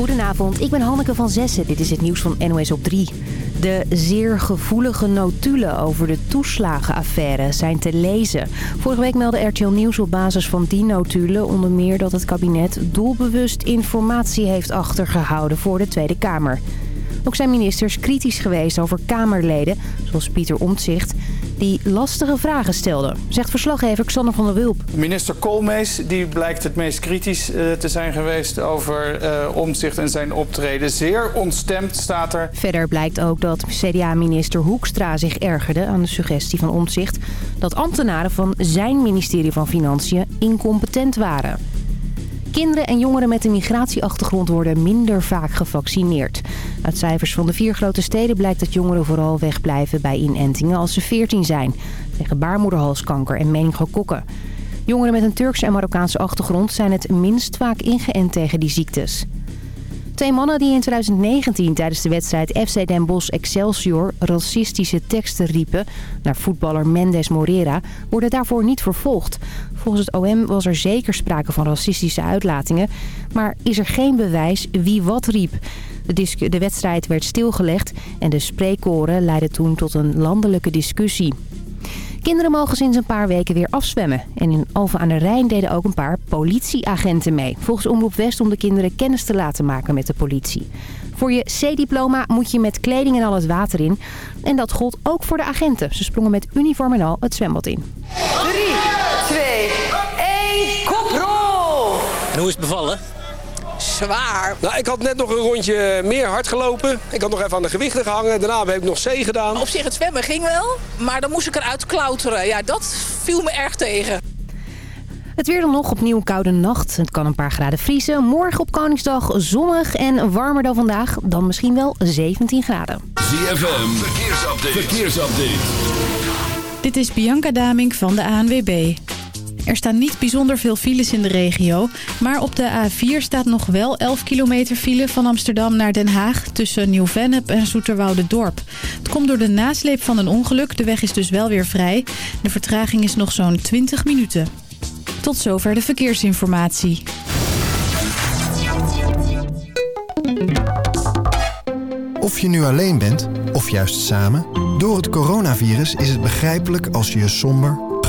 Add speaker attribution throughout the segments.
Speaker 1: Goedenavond, ik ben Hanneke van Zessen. Dit is het nieuws van NOS op 3. De zeer gevoelige notulen over de toeslagenaffaire zijn te lezen. Vorige week meldde RTL Nieuws op basis van die notulen onder meer dat het kabinet doelbewust informatie heeft achtergehouden voor de Tweede Kamer. Ook zijn ministers kritisch geweest over Kamerleden, zoals Pieter Omtzigt, die lastige vragen stelden, zegt verslaggever Xander van der Wulp.
Speaker 2: Minister Koolmees die blijkt het meest kritisch uh, te zijn geweest over uh, Omtzigt en zijn optreden. Zeer ontstemd staat er.
Speaker 1: Verder blijkt ook dat CDA-minister Hoekstra zich ergerde aan de suggestie van Omtzigt dat ambtenaren van zijn ministerie van Financiën incompetent waren. Kinderen en jongeren met een migratieachtergrond worden minder vaak gevaccineerd. Uit cijfers van de vier grote steden blijkt dat jongeren vooral wegblijven bij inentingen als ze 14 zijn. Tegen baarmoederhalskanker en meningokokken. Jongeren met een Turkse en Marokkaanse achtergrond zijn het minst vaak ingeënt tegen die ziektes. Twee mannen die in 2019 tijdens de wedstrijd FC Den Bosch Excelsior racistische teksten riepen naar voetballer Mendes Morera worden daarvoor niet vervolgd. Volgens het OM was er zeker sprake van racistische uitlatingen, maar is er geen bewijs wie wat riep. De, de wedstrijd werd stilgelegd en de spreekkoren leidden toen tot een landelijke discussie. Kinderen mogen sinds een paar weken weer afzwemmen. En in Alphen aan de Rijn deden ook een paar politieagenten mee. Volgens Omroep West om de kinderen kennis te laten maken met de politie. Voor je C-diploma moet je met kleding en al het water in. En dat gold ook voor de agenten. Ze sprongen met uniform en al het zwembad in.
Speaker 3: 3, 2, 1, koprol!
Speaker 4: En hoe is het bevallen?
Speaker 3: Zwaar.
Speaker 5: Nou, ik had net nog een rondje meer hard gelopen. Ik had nog even aan de gewichten gehangen. Daarna heb ik nog C gedaan.
Speaker 3: Op zich het zwemmen ging wel, maar dan moest ik eruit klauteren. Ja, dat viel me erg tegen.
Speaker 1: Het weer dan nog opnieuw koude nacht. Het kan een paar graden vriezen. Morgen op Koningsdag zonnig en warmer dan vandaag. Dan misschien wel 17 graden.
Speaker 6: ZFM, verkeersupdate. verkeersupdate.
Speaker 7: Dit is Bianca Damink van de ANWB. Er staan niet bijzonder veel files in de regio. Maar op de A4 staat nog wel 11 kilometer file van Amsterdam naar Den Haag... tussen Nieuw-Vennep en Dorp. Het komt door de nasleep van een ongeluk. De weg is dus wel weer vrij. De vertraging is nog zo'n 20 minuten. Tot zover de verkeersinformatie.
Speaker 8: Of je nu alleen bent, of juist samen... door het coronavirus is het begrijpelijk als je je somber,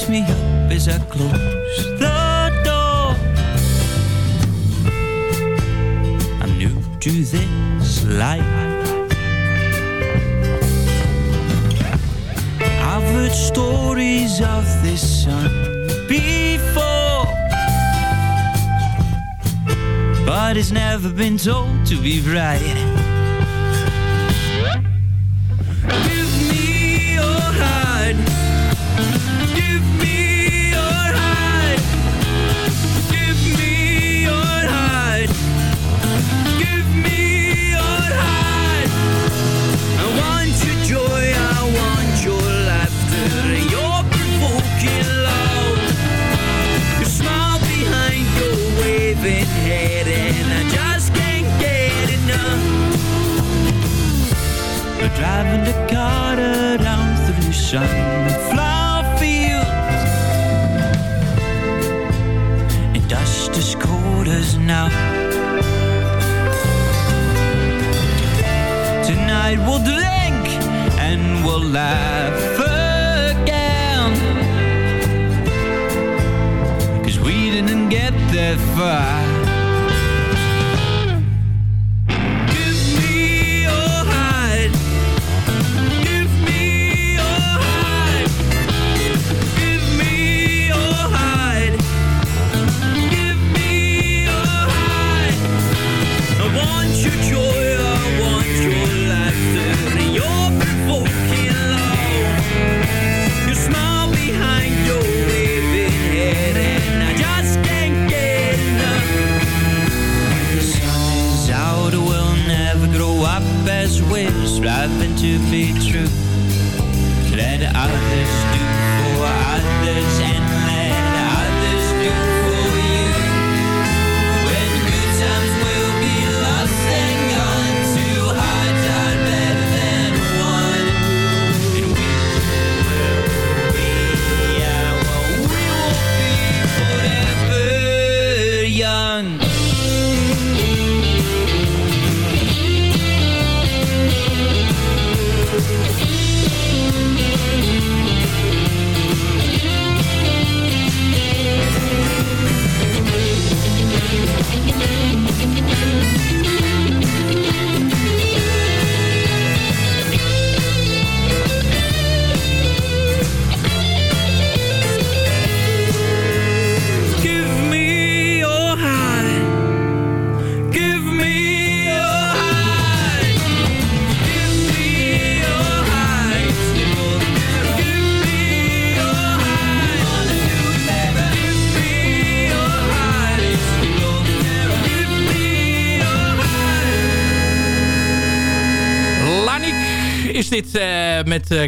Speaker 9: wakes me up as I close the door. I'm new to this life. I've heard stories of this sun before, but it's never been told to be right.
Speaker 10: Sunflower fields and dust as cold as now. Tonight we'll drink and we'll laugh again. Cause we didn't get that far.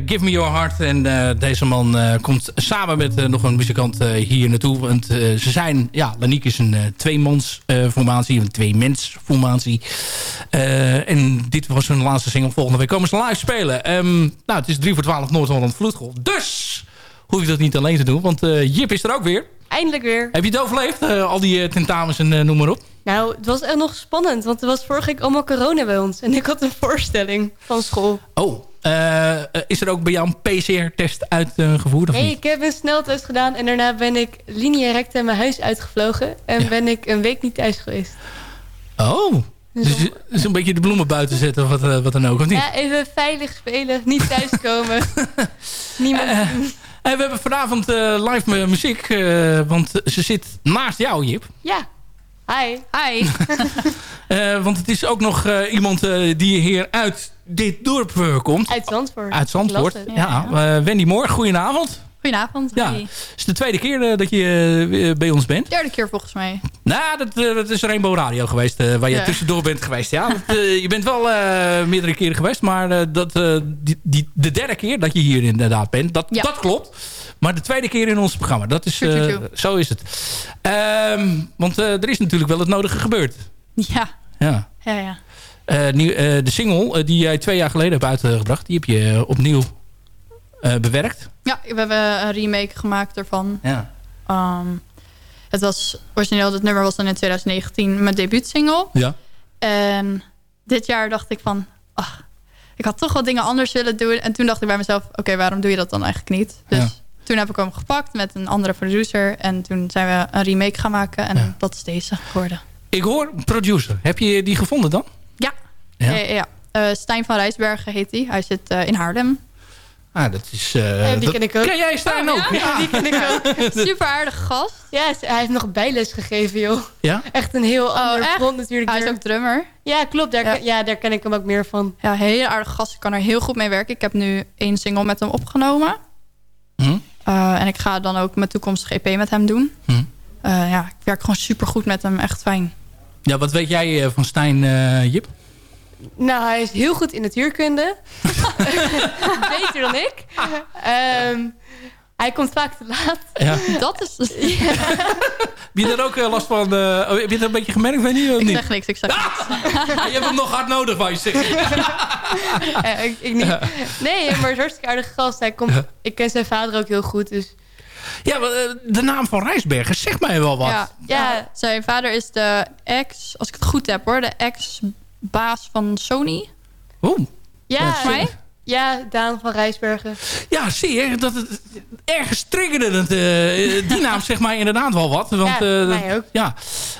Speaker 10: Give Me Your Heart.
Speaker 4: En eh, deze man eh, komt samen met eh, nog een muzikant eh, hier naartoe. Want eh, ze zijn... Ja, Lanik is een eh, tweemans eh, formatie. Een tweemens formatie. Eh, en dit was hun laatste single. Volgende week komen ze live spelen. Ehm, nou, het is 3 voor 12 Noord-Holland Vloedgolf. Dus hoef ik dat niet alleen te doen. Want eh, Jip is er ook weer.
Speaker 11: Eindelijk weer.
Speaker 4: Heb je het overleefd? Eh, al die eh, tentamens en eh, noem maar op.
Speaker 11: Nou, het was echt nog spannend, want er was vorige week allemaal corona bij ons. En ik had een voorstelling van school.
Speaker 4: Oh, eh, eh, is er ook bij jou een PCR-test uitgevoerd
Speaker 11: Nee,
Speaker 4: niet?
Speaker 11: ik heb een sneltest gedaan en daarna ben ik linea recta mijn huis uitgevlogen. En ben ik een week niet thuis geweest.
Speaker 4: Oh, dus, dus een beetje de bloemen buiten zetten of wat, eh, wat dan ook, of niet?
Speaker 11: Ja, even veilig spelen, niet thuiskomen. Niemand
Speaker 4: Eh, En we hebben vanavond eh, live mu- muziek, eh, want ze zit naast jou, Jip.
Speaker 11: Ja. Hi.
Speaker 12: Hi.
Speaker 4: Eh, want het is ook nog eh, iemand eh, die hier uit dit dorp komt.
Speaker 11: Uit Zandvoort.
Speaker 4: Uit Zandvoort. Ja, Wendy Moor, goedenavond.
Speaker 12: Goedenavond.
Speaker 4: Ja, het is de tweede keer dat je bij ons bent.
Speaker 12: Derde keer volgens mij.
Speaker 4: Nou, dat, dat is Rainbow Radio geweest, eh, waar je
Speaker 12: Ja.
Speaker 4: tussendoor bent geweest. Ja, Dat, je bent wel eh, meerdere keren geweest, maar eh, dat, eh, die, die, de derde keer dat je hier inderdaad bent, dat,
Speaker 12: Ja.
Speaker 4: dat klopt. Maar de tweede keer in ons programma, dat is,
Speaker 12: true.
Speaker 4: zo is het. Ehm, want eh, er is natuurlijk wel het nodige gebeurd.
Speaker 12: Ja.
Speaker 4: Ja.
Speaker 12: Ja, ja.
Speaker 4: Eh, de single die jij twee jaar geleden hebt uitgebracht, die heb je opnieuw bewerkt.
Speaker 12: Ja, we hebben een remake gemaakt ervan.
Speaker 4: Ja.
Speaker 12: Ehm, het was origineel, het nummer was dan in 2019 mijn debuutsingle.
Speaker 4: Ja.
Speaker 12: En dit jaar dacht ik van, ach, ik had toch wat dingen anders willen doen. En toen dacht ik bij mezelf, oké, waarom doe je dat dan eigenlijk niet? Dus
Speaker 4: Ja.
Speaker 12: Toen heb ik hem gepakt met een andere producer. En toen zijn we een remake gaan maken. En dat is deze geworden.
Speaker 4: Ik hoor producer. Heb je die gevonden dan?
Speaker 12: Ja.
Speaker 4: Ja.
Speaker 12: Ja. Eh, Stijn van Rijsbergen heet hij. Hij zit eh, in Haarlem.
Speaker 4: Ah, dat is... eh,
Speaker 11: Ja, die ken ik ook.
Speaker 4: Ken jij Stijn ook?
Speaker 11: Ja, die ken ik ook.
Speaker 12: Super aardige gast.
Speaker 11: Ja, hij heeft nog bijles gegeven, joh.
Speaker 4: Ja?
Speaker 11: Echt een heel ander
Speaker 12: echt?
Speaker 11: grond natuurlijk.
Speaker 12: Hij is ook drummer.
Speaker 11: Ja, klopt. Daar,
Speaker 12: Ja.
Speaker 11: Ken, ja, daar ken ik hem ook meer van.
Speaker 12: Ja, hele aardige gast. Ik kan er heel goed mee werken. Ik heb nu één single met hem opgenomen.
Speaker 4: Hm?
Speaker 12: Eh, en ik ga dan ook mijn toekomstige EP met hem doen.
Speaker 4: Hm.
Speaker 12: Eh, ja, ik werk gewoon super goed met hem. Echt fijn.
Speaker 4: Ja, wat weet jij eh, van Stijn, eh, Jip?
Speaker 11: Nou, hij is heel goed in natuurkunde. Beter dan ik. Ehm, Hij komt vaak te laat.
Speaker 4: Ja.
Speaker 12: Dat is...
Speaker 4: Heb je er ook eh, last van? oh, heb je een beetje gemerkt, je? Of
Speaker 12: Ik
Speaker 4: niet?
Speaker 12: zeg niks, ik zeg niks.
Speaker 4: Ah, je hebt hem nog hard nodig, wou je zeggen.
Speaker 11: Ik, ik niet. Nee, maar het is hartstikke aardige gast. Hij komt, ik ken zijn vader ook heel goed, dus...
Speaker 4: Ja, eh, de naam van Rijsbergen zegt mij wel wat.
Speaker 12: Ja, ja, zijn vader is de ex, als ik het goed heb hoor, de ex-baas van Sony.
Speaker 4: Oeh.
Speaker 11: Ja,
Speaker 12: mij.
Speaker 11: Ja, Daan van Rijsbergen.
Speaker 4: Ja, zie je, dat het ergens triggerde het, eh, die naam zeg maar inderdaad wel wat. Want,
Speaker 11: Ja,
Speaker 4: eh,
Speaker 11: mij ook.
Speaker 4: Ja,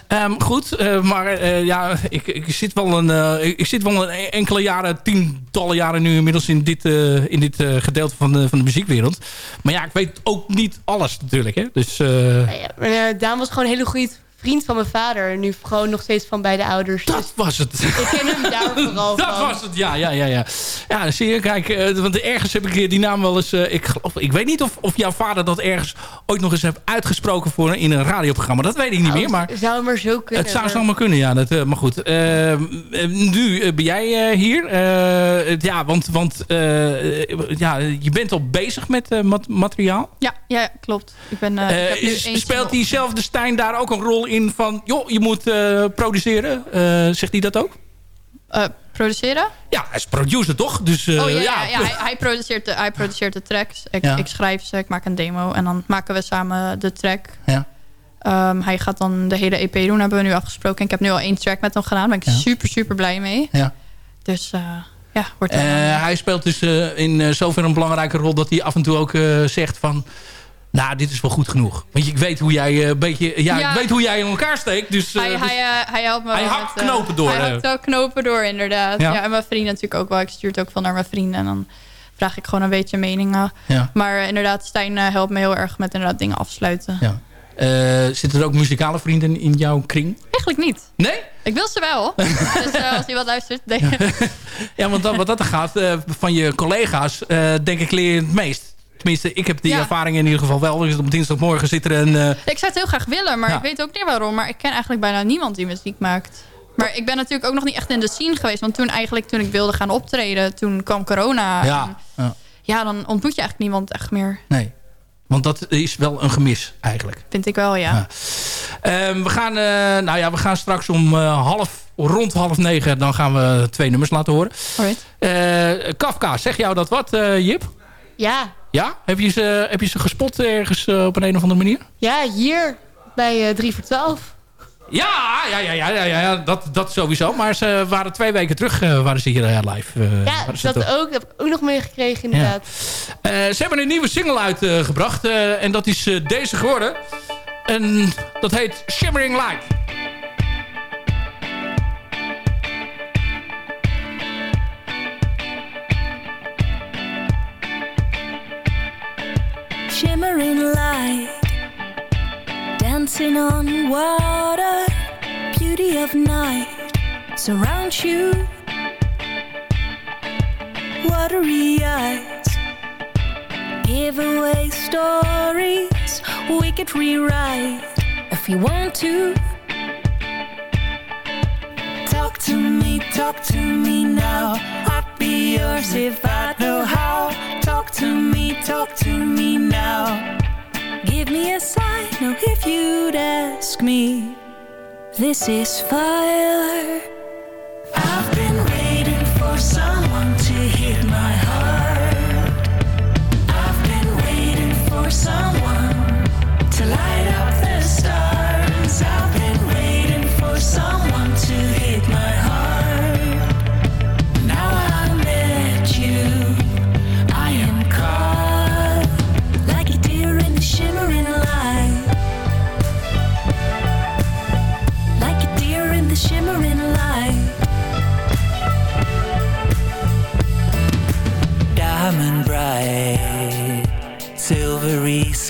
Speaker 4: Ehm, goed, eh, maar ja, ik, ik, zit wel een, ik, zit wel een enkele jaren, tientallen jaren nu inmiddels in dit, in dit gedeelte van de, van de muziekwereld. Maar ja, ik weet ook niet alles natuurlijk, hè. Dus,
Speaker 11: Ja, maar, Daan was gewoon een hele goede vriend van mijn vader. Nu gewoon nog steeds van beide ouders. Dus
Speaker 4: dat was het.
Speaker 11: ik ken hem daar vooral
Speaker 4: Dat
Speaker 11: van.
Speaker 4: was het, ja, ja, ja. Ja, ja zie je, kijk, eh, want ergens heb ik die naam wel eens... eh, ik, geloof, ik weet niet of, of jouw vader dat ergens ooit nog eens heeft uitgesproken voor in een radioprogramma. Dat weet ik niet
Speaker 11: Nou,
Speaker 4: meer, maar...
Speaker 11: het zou maar zo kunnen.
Speaker 4: Het zou
Speaker 11: maar-
Speaker 4: zomaar kunnen, ja. Dat, eh, maar goed. eh, eh, nu eh, ben jij eh, hier. Eh, ja, want, want eh, ja, je bent al bezig met eh, mat- materiaal.
Speaker 12: Ja, ja, klopt. Ik ben, eh, ik heb nu
Speaker 4: Eh,
Speaker 12: één
Speaker 4: speelt diezelfde Stijn daar ook een rol in van... joh, je moet eh, produceren? Eh, zegt hij dat ook?
Speaker 12: Eh, produceren?
Speaker 4: Ja, hij is producer toch? Dus, eh,
Speaker 12: oh ja,
Speaker 4: ja.
Speaker 12: ja, ja, hij, hij, produceert de, hij produceert de tracks. Ik,
Speaker 4: Ja.
Speaker 12: ik schrijf ze, ik maak een demo en dan maken we samen de track.
Speaker 4: Ja.
Speaker 12: Ehm, hij gaat dan de hele EP doen, hebben we nu afgesproken. En ik heb nu al één track met hem gedaan. Daar ben ik super, super blij mee.
Speaker 4: Ja.
Speaker 12: Dus eh, ja, wordt
Speaker 4: Eh,
Speaker 12: eh,
Speaker 4: hij speelt dus eh, in zover een belangrijke rol... dat hij af en toe ook eh, zegt van... Nou, dit is wel goed genoeg. Want ik weet hoe jij eh, een beetje... Ja,
Speaker 12: Ja.
Speaker 4: ik weet hoe jij in elkaar steekt. Dus, eh,
Speaker 12: hij,
Speaker 4: dus-
Speaker 12: hij, eh, hij helpt me
Speaker 4: hij
Speaker 12: wel
Speaker 4: hakt
Speaker 12: met,
Speaker 4: knopen door,
Speaker 12: Hij hakt wel knopen door, inderdaad.
Speaker 4: Ja.
Speaker 12: Ja. en mijn vrienden natuurlijk ook wel. Ik stuur het ook veel naar mijn vrienden. En dan vraag ik gewoon een beetje meningen.
Speaker 4: Ja.
Speaker 12: Maar inderdaad, Stijn helpt me heel erg met inderdaad dingen afsluiten.
Speaker 4: Ja. Zitten er ook muzikale vrienden in jouw kring?
Speaker 12: Eigenlijk niet.
Speaker 4: Nee?
Speaker 12: Ik wil ze wel. dus als wat luistert, denk
Speaker 4: Ja, want dat, wat dat gaat, van je collega's, denk ik leer je het meest. Tenminste, ik heb die
Speaker 12: Ja.
Speaker 4: ervaring in ieder geval wel. Dus op dinsdagmorgen zit er een... eh,
Speaker 12: Ik zou het heel graag willen, maar
Speaker 4: Ja.
Speaker 12: ik weet ook niet waarom. Maar ik ken eigenlijk bijna niemand die muziek maakt. Maar ik ben natuurlijk ook nog niet echt in de scene geweest. Want toen eigenlijk, toen ik wilde gaan optreden, toen kwam corona. En
Speaker 4: ja, ja,
Speaker 12: ja, dan ontmoet je eigenlijk niemand echt meer.
Speaker 4: nee. Want dat is wel een gemis eigenlijk.
Speaker 12: Vind ik wel, ja.
Speaker 4: Ja. Ehm, we, gaan, eh, nou ja, we gaan straks om eh, half, rond half negen... dan gaan we twee nummers laten horen. Eh, Kafka, zeg jou dat wat, eh, Jip?
Speaker 11: Ja,
Speaker 4: Ja? Heb je ze, heb je ze gespot ergens eh, op een, een of andere manier?
Speaker 11: ja, hier bij eh 3 voor 12.
Speaker 4: Ja, ja, ja, ja, ja, ja dat, dat sowieso. Maar ze waren twee weken terug uh, waren ze hier uh, live. Uh,
Speaker 11: ja, dat toch... ook. Dat heb ik ook nog meegekregen inderdaad.
Speaker 4: Ja. Ze hebben een nieuwe single uitgebracht. En dat is deze geworden. En dat heet Shimmering Light.
Speaker 13: Shimmering light Dancing on water Beauty of night surrounds you. Watery eyes Give away stories We could rewrite If you want to. Talk to me, talk to me now I'd be yours if I know how to me, talk to me now. Give me a sign, oh if you'd ask me. This is fire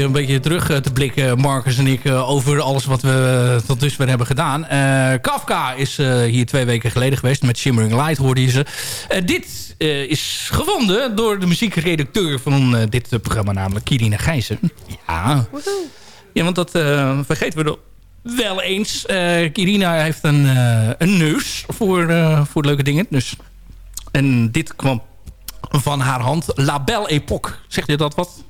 Speaker 4: beetje, een beetje terug eh, te blikken, Marcus en ik, eh, over alles wat we eh, tot dusver hebben gedaan. Kafka is hier twee weken geleden geweest. Met Shimmering Light hoorde je ze. Dit is gevonden door de muziekredacteur van dit programma, namelijk Kirina Gijzen. Ja. ja, want dat vergeten we wel eens. Kirina heeft een, een neus voor, voor leuke dingen. Dus. En dit kwam van haar hand. La Belle Époque. Zegt je dat wat?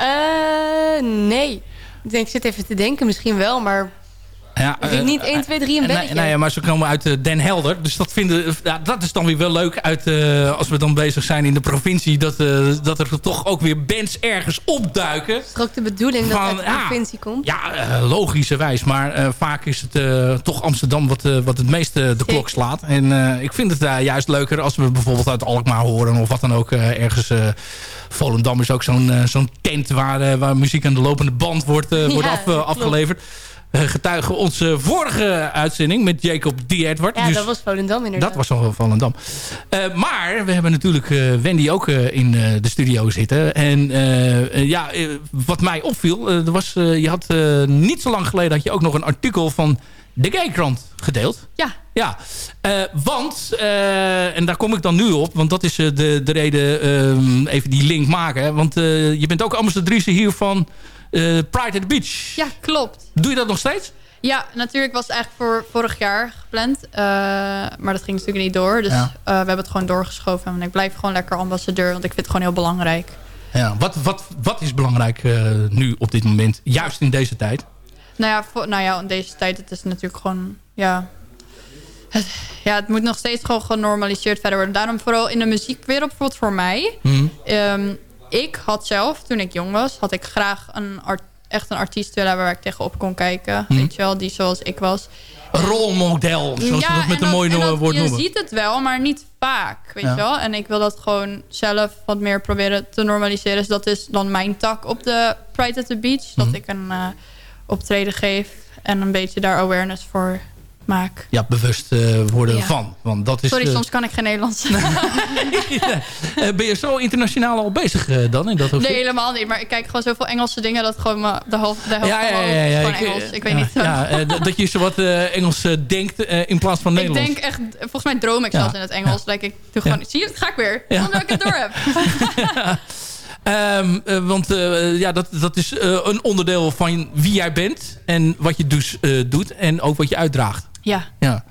Speaker 11: Eh, nee. Ik denk, ik zit even te denken, misschien wel, maar
Speaker 4: Ja, eh,
Speaker 11: niet 1, 2, 3 een
Speaker 4: Nee,
Speaker 11: belletje.
Speaker 4: nee, maar ze komen uit eh, Den Helder. Dus dat, vinden, ja, dat is dan weer wel leuk. Uit, eh, als we dan bezig zijn in de provincie. Dat, eh, dat er toch ook weer bands ergens opduiken.
Speaker 11: is toch ook de bedoeling dat het uit de
Speaker 4: ja,
Speaker 11: provincie komt?
Speaker 4: Ja, eh, logischerwijs. Maar eh, vaak is het eh, toch Amsterdam wat, eh, wat het meeste de klok slaat. En eh, ik vind het daar juist leuker als we bijvoorbeeld uit Alkmaar horen. Of wat dan ook eh, ergens... eh, Volendam is ook zo'n eh, zo'n tent waar, eh, waar muziek aan de lopende band wordt, eh, wordt
Speaker 11: Ja,
Speaker 4: af, eh,
Speaker 11: klopt.
Speaker 4: Eh, getuigen onze vorige uitzending met Jacob D. Edward.
Speaker 11: Ja,
Speaker 4: Dus
Speaker 11: dat was Volendam inderdaad.
Speaker 4: dat was nog wel Volendam. Eh, maar we hebben natuurlijk eh, Wendy ook eh, in eh, de studio zitten. En eh, eh, ja, eh, wat mij opviel, eh, er was, eh, je had eh, niet zo lang geleden had je ook nog een artikel van de Gaykrant gedeeld.
Speaker 11: Ja.
Speaker 4: Ja, eh, want, eh, en daar kom ik dan nu op, want dat is eh, de, de reden, ehm, even die link maken. Want eh, je bent ook ambassadrice hier van eh, Pride at the Beach.
Speaker 12: Ja, klopt.
Speaker 4: Doe je dat nog steeds?
Speaker 12: Ja, natuurlijk was het eigenlijk voor vorig jaar gepland. eh, maar dat ging natuurlijk niet door. Dus
Speaker 4: Ja.
Speaker 12: eh, we hebben het gewoon doorgeschoven. En ik blijf gewoon lekker ambassadeur. Want ik vind het gewoon heel belangrijk.
Speaker 4: Ja, wat, wat, wat is belangrijk eh, nu op dit moment, juist in deze tijd?
Speaker 12: Nou ja, voor, nou ja, in deze tijd het is natuurlijk gewoon... Ja, het, ja, het moet nog steeds gewoon genormaliseerd verder worden. Daarom vooral in de muziekwereld, bijvoorbeeld voor mij.
Speaker 4: Mhm.
Speaker 12: Ehm, ik had zelf, toen ik jong was, had ik graag een art- echt een artiest willen waar ik tegenop kon kijken.
Speaker 4: Mhm.
Speaker 12: Weet je wel, die zoals ik was.
Speaker 4: Rolmodel, zoals we dat met
Speaker 12: en
Speaker 4: een mooi woord
Speaker 12: je
Speaker 4: noemen.
Speaker 12: ziet het wel, maar niet vaak, weet
Speaker 4: Ja.
Speaker 12: je wel. En ik wil dat gewoon zelf wat meer proberen te normaliseren. Dus dat is dan mijn tak op de Pride at the Beach. Dat ik een eh, optreden geef en een beetje daar awareness voor maak.
Speaker 4: Ja, bewust eh, worden
Speaker 12: Ja.
Speaker 4: van. Want dat is,
Speaker 12: Sorry,
Speaker 4: eh,
Speaker 12: soms kan ik geen Nederlands.
Speaker 4: eh, ben je zo internationaal al bezig dan? In dat
Speaker 12: Nee, helemaal niet. Maar ik kijk gewoon zoveel Engelse dingen... dat gewoon de helft, de helft
Speaker 4: Ja,
Speaker 12: gewoon
Speaker 4: ik,
Speaker 12: Engels. Ik weet niet.
Speaker 4: Dat je zo wat Engels denkt in plaats van
Speaker 12: ik
Speaker 4: Nederlands.
Speaker 12: denk echt... Volgens mij droom ik zelfs in het Engels. Like, ik doe gewoon... Zie je, dat ga ik weer. Omdat ik het door heb.
Speaker 4: Ehm, eh, want ja, dat, dat is een onderdeel van wie jij bent. En wat je dus doet. En ook wat je uitdraagt.
Speaker 12: Ja.
Speaker 4: Ja.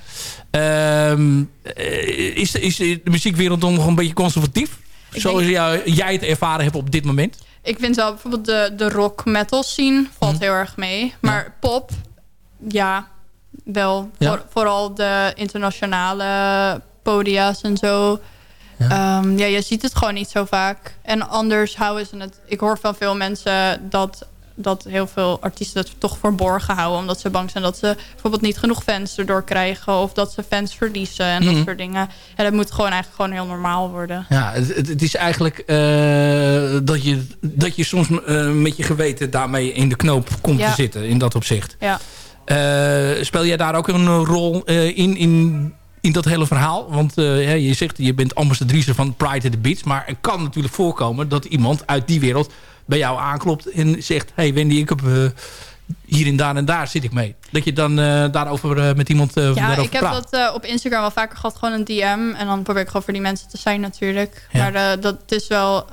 Speaker 4: Ehm, eh, is, is de muziekwereld dan nog een beetje conservatief? Zoals jou- jij het ervaren hebt op dit moment?
Speaker 12: Ik vind wel bijvoorbeeld de, de rock metal scene valt
Speaker 4: Mhm.
Speaker 12: heel erg mee. Maar pop, ja, wel.
Speaker 4: Ja.
Speaker 12: Voor- vooral de internationale podia's en zo. Ja. ja, je ziet het gewoon niet zo vaak. En anders houden ze het... Ik hoor van veel mensen dat, dat heel veel artiesten het toch verborgen houden. Omdat ze bang zijn dat ze bijvoorbeeld niet genoeg fans erdoor krijgen. Of dat ze fans verliezen en
Speaker 4: Mhm.
Speaker 12: dat soort dingen. En dat moet gewoon eigenlijk gewoon heel normaal worden.
Speaker 4: Ja, het, het- is eigenlijk eh, dat, je, dat je soms eh, met je geweten daarmee in de knoop komt
Speaker 12: Ja.
Speaker 4: te zitten. In dat opzicht.
Speaker 12: Ja.
Speaker 4: Eh, speel jij daar ook een rol in, in, in dat hele verhaal? Want ja, je zegt, je bent ambassadrice van Pride at the Beach. Maar het kan natuurlijk voorkomen dat iemand uit die wereld bij jou aanklopt en zegt... hey Wendy, ik heb eh, hier en daar en daar zit ik mee. Dat je dan eh, daarover eh, met iemand eh,
Speaker 12: Ja,
Speaker 4: daarover
Speaker 12: ik heb
Speaker 4: praat.
Speaker 12: dat op Instagram wel vaker gehad. Gewoon een DM. En dan probeer ik gewoon voor die mensen te zijn natuurlijk.
Speaker 4: Ja.
Speaker 12: Maar dat is wel...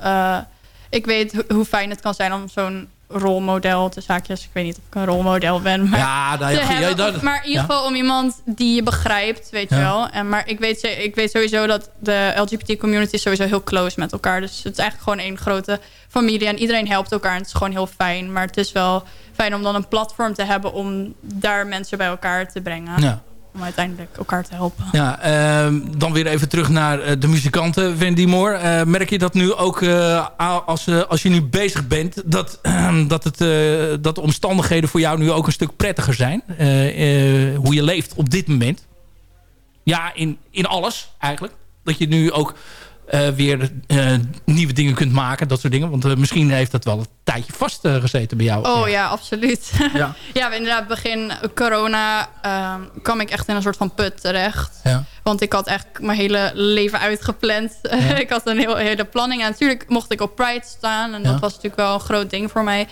Speaker 12: ik weet ho- hoe fijn het kan zijn om zo'n rolmodel te zaakjes. Ik weet niet of ik een rolmodel ben. Maar,
Speaker 4: Ja, nou ja,
Speaker 12: te
Speaker 4: goed,
Speaker 12: hebben.
Speaker 4: ja, dat-
Speaker 12: maar in ieder geval om iemand die je begrijpt, weet je wel. En, maar ik weet, ik weet sowieso dat de LGBT community is sowieso heel close met elkaar. Dus het is eigenlijk gewoon één grote familie. En iedereen helpt elkaar. En het is gewoon heel fijn. Maar het is wel fijn om dan een platform te hebben om daar mensen bij elkaar te brengen.
Speaker 4: Ja.
Speaker 12: Om uiteindelijk elkaar te helpen.
Speaker 4: Ja, ehm, dan weer even terug naar eh, de muzikanten, Wendy Moore. Eh, merk je dat nu ook eh, als, als je nu bezig bent... dat, dat, het, dat de omstandigheden voor jou nu ook een stuk prettiger zijn? Hoe je leeft op dit moment? Ja, in, in alles eigenlijk. Dat je nu ook eh, weer eh, nieuwe dingen kunt maken, dat soort dingen. Want eh, misschien heeft dat wel een tijdje vastgezeten bij jou.
Speaker 12: Oh ja, absoluut.
Speaker 4: Ja.
Speaker 12: ja, inderdaad, begin corona ehm, kwam ik echt in een soort van put terecht.
Speaker 4: Ja.
Speaker 12: Want ik had echt mijn hele leven uitgepland. ik had een heel, hele planning. En natuurlijk mocht ik op Pride staan. En
Speaker 4: Ja.
Speaker 12: dat was natuurlijk wel een groot ding voor mij.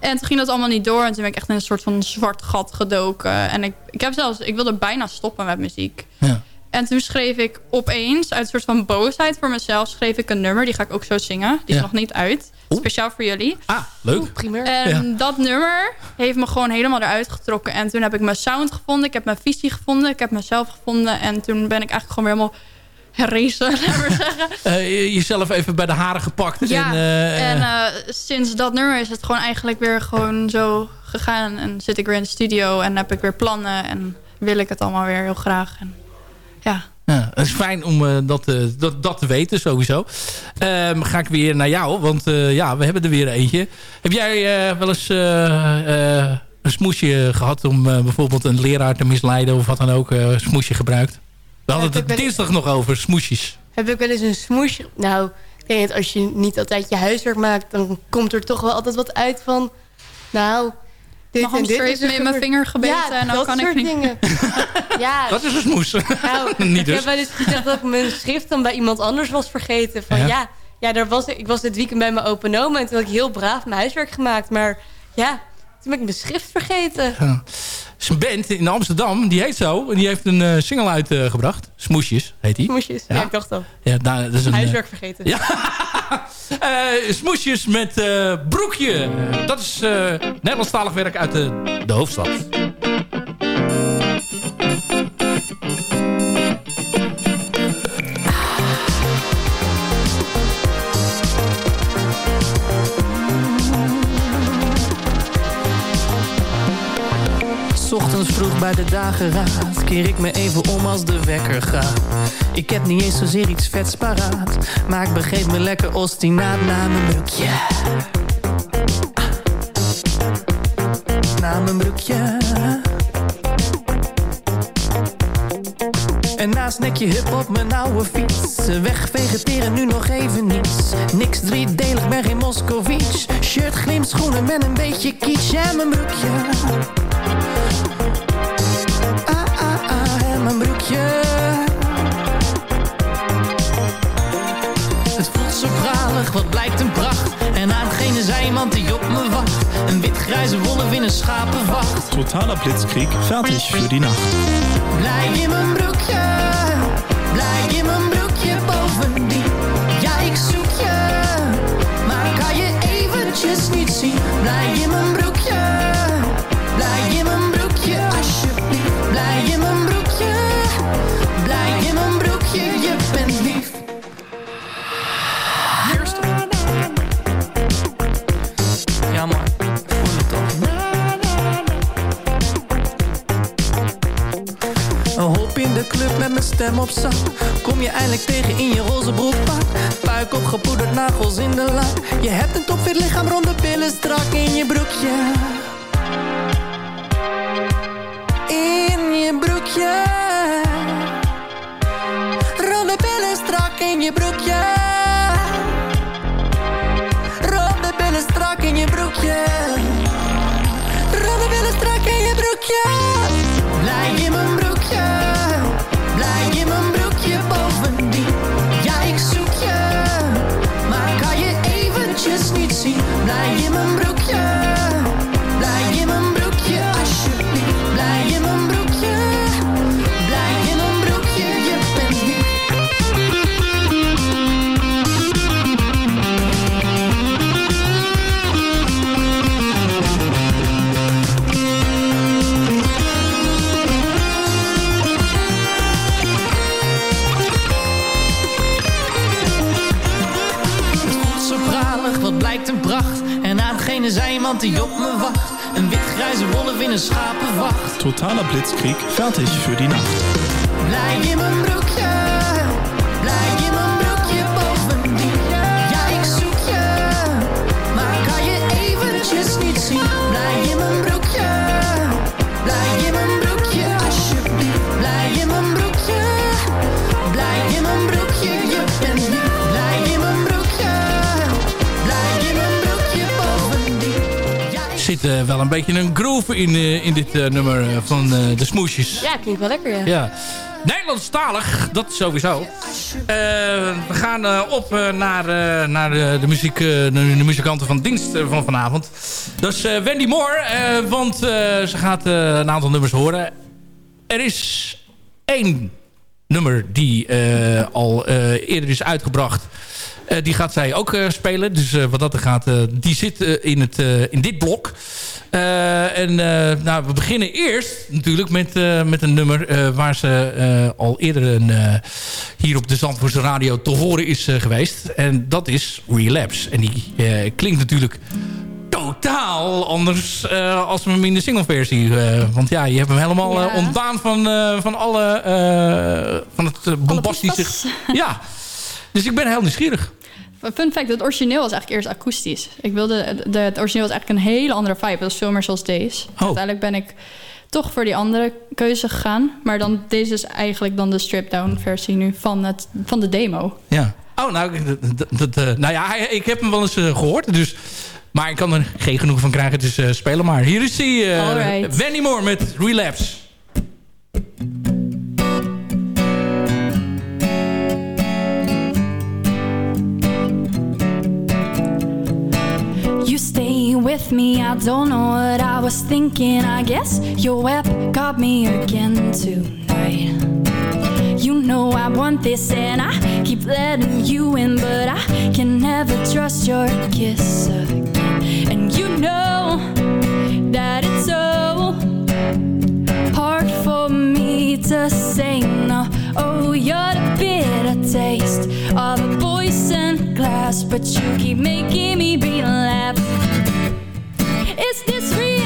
Speaker 12: En toen ging dat allemaal niet door. En toen ben ik echt in een soort van zwart gat gedoken. En ik, ik, heb zelfs, ik wilde bijna stoppen met muziek.
Speaker 4: Ja.
Speaker 12: En toen schreef ik opeens, uit een soort van boosheid voor mezelf... schreef ik een nummer, die ga ik ook zo zingen. Die is
Speaker 4: Ja.
Speaker 12: nog niet uit. Speciaal voor jullie.
Speaker 4: Ah, leuk.
Speaker 1: Primeur.
Speaker 12: En dat nummer heeft me gewoon helemaal eruit getrokken. En toen heb ik mijn sound gevonden. Ik heb mijn visie gevonden. Ik heb mezelf gevonden. En toen ben ik eigenlijk gewoon weer helemaal herrezen, laat maar zeggen.
Speaker 4: Eh, jezelf even bij de haren gepakt.
Speaker 12: Ja,
Speaker 4: en, eh,
Speaker 12: en eh, sinds dat nummer is het gewoon eigenlijk weer gewoon zo gegaan. En zit ik weer in de studio en heb ik weer plannen. En wil ik het allemaal weer heel graag. En, ja.
Speaker 4: Ja, het is fijn om eh, dat, eh, dat, dat te weten, sowieso. Ehm, ga ik weer naar jou, want eh, ja, we hebben er weer eentje. Heb jij wel eens een smoesje gehad om bijvoorbeeld een leraar te misleiden of wat dan ook? een smoesje gebruikt? We hadden
Speaker 11: Heb
Speaker 4: het dinsdag nog over, smoesjes.
Speaker 11: Heb ik wel eens een smoesje... Nou, ik denk dat als je niet altijd je huiswerk maakt... dan komt er toch wel altijd wat uit van... Nou, dit
Speaker 12: Mijn hamster
Speaker 11: is
Speaker 12: heeft
Speaker 11: er
Speaker 12: me in mijn vinger gebeten
Speaker 11: Ja,
Speaker 12: en dan
Speaker 11: dat
Speaker 12: kan ik niet.
Speaker 11: dingen. ja,
Speaker 4: Dat is een smoes.
Speaker 11: nou,
Speaker 4: Niet
Speaker 11: ik
Speaker 4: dus.
Speaker 11: heb wel eens gezegd dat ik mijn schrift dan bij iemand anders was vergeten. Van
Speaker 4: Ja.
Speaker 11: ja, ja, daar was, ik ik was dit weekend bij mijn open oma... en toen had ik heel braaf mijn huiswerk gemaakt. Maar ja, toen ben ik mijn schrift vergeten.
Speaker 4: Ja. Is een band in Amsterdam, die heet zo. En die heeft een eh, single uitgebracht. Smoesjes heet die.
Speaker 11: Smoesjes, ja, ik dacht al.
Speaker 4: Ja, daar, dat is een, eh,
Speaker 11: Huiswerk vergeten.
Speaker 4: Ja. Eh, smoesjes met eh, broekje. Eh, dat is eh Nederlandstalig werk uit de, de hoofdstad.
Speaker 14: S ochtends vroeg bij de dageraad Keer ik me even om als de wekker gaat. Ik heb niet eens zozeer iets vets paraat Maar ik begeef me lekker ostinaat naar mijn broekje. Naar mijn broekje. En naast nekje hip op mijn oude fiets Weg vegeteren nu nog even niets. Niks driedelig, ben geen Moscovici. Shirt, glim, schoenen met een beetje kitsch. En mijn broekje Ah, ah, ah, mijn wat blijkt een pracht. En aan hetgene zij iemand die op me wacht. Een wit-grijze wolf in een schapenwacht.
Speaker 15: Totaler Blitzkrieg, fertig für die Nacht.
Speaker 14: Blij in mijn broekje, blij in mijn broekje bovendien. Ja, ik zoek je, maar kan je eventjes niet zien. Blij in mijn broekje. Kom je eindelijk tegen in je roze broekpak. Puik op gepoederd nagels in de lak. Je hebt een topfit lichaam, ronde billen strak in je broekje. Degene zei iemand die op me wacht. Een wit-grijze wolf in een schapenwacht.
Speaker 15: Totaler Blitzkrieg, fertig für die Nacht.
Speaker 14: Blij in mijn broekje,
Speaker 4: zit eh, wel een beetje een groove in, eh, in dit eh, nummer van de Smoesjes.
Speaker 11: Ja, klinkt wel lekker, ja.
Speaker 4: Ja. Nederlandstalig, dat sowieso. We gaan op naar, naar de, de, muziek, de, de muzikanten van dienst van vanavond. Dat is Wendy Moore, want ze gaat een aantal nummers horen. Er is één nummer die al eerder is uitgebracht. Eh, die gaat zij ook eh, spelen. Dus eh, wat dat er gaat, die zit in, het, in dit blok. En nou, we beginnen eerst natuurlijk met, met een nummer... waar ze al eerder een, hier op de Zandvoortse Radio te horen is geweest. En dat is Relapse. En die klinkt natuurlijk totaal anders eh, als we hem in de singleversie. want ja, je hebt hem helemaal
Speaker 16: Ja.
Speaker 4: ontdaan van, van alle... van het bombastische... Ja, dus ik ben heel nieuwsgierig.
Speaker 16: Fun fact, het origineel was eigenlijk eerst akoestisch. Ik wilde, de, het origineel was eigenlijk een hele andere vibe. Dat is veel meer zoals deze. Uiteindelijk ben ik toch voor die andere keuze gegaan. Maar dan, deze is eigenlijk dan de stripped-down versie nu van, het, van de demo.
Speaker 4: Ja. Oh, nou, dat- dat- dat, eh, nou ja, ik heb hem wel eens eh, gehoord. Dus, maar ik kan er geen genoeg van krijgen. Dus eh speel hem maar. Hier is hij, eh. Wendy Moore met Relapse.
Speaker 12: Stay with me, I don't know what I was thinking. I guess your web got me again tonight. You know I want this and I keep letting you in, but I can never trust your kiss again. And you know that it's so hard for me to say no. Oh, you're the bitter taste of a poison glass, but you keep making me be Is this real?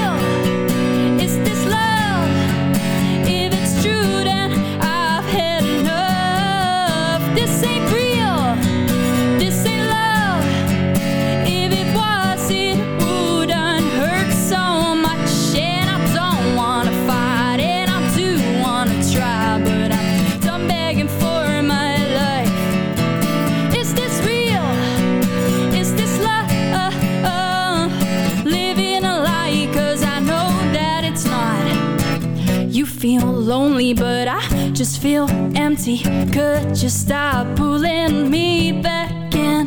Speaker 12: Just feel empty. Could you stop pulling me back in?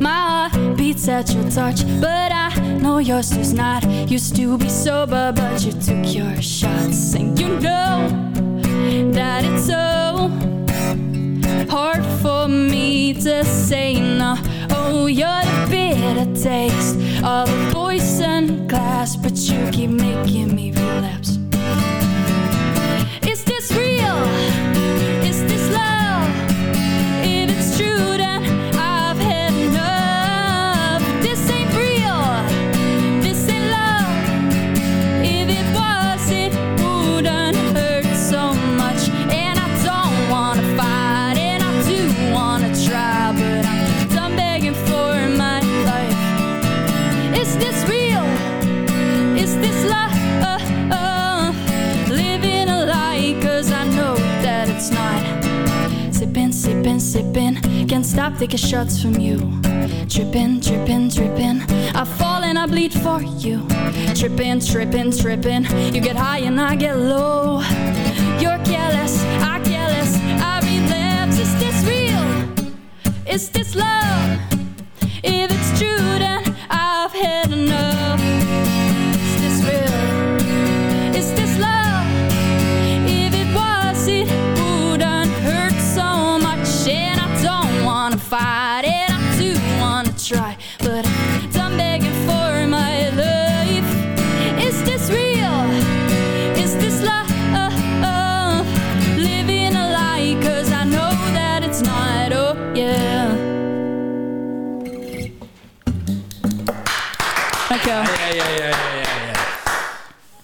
Speaker 12: My heart beats
Speaker 17: at your touch, but I know yours does not. Used to be sober, but you took your shots, and you know that it's so hard for me to say no. Oh, you're the bitter taste of a poison glass, but you keep making me relapse. Stop taking shots from you. Tripping, tripping, tripping. I fall and I bleed for you. Tripping, tripping, tripping. You get high and I get low. You're careless, I careless. I relapse. Is this real? Is this love?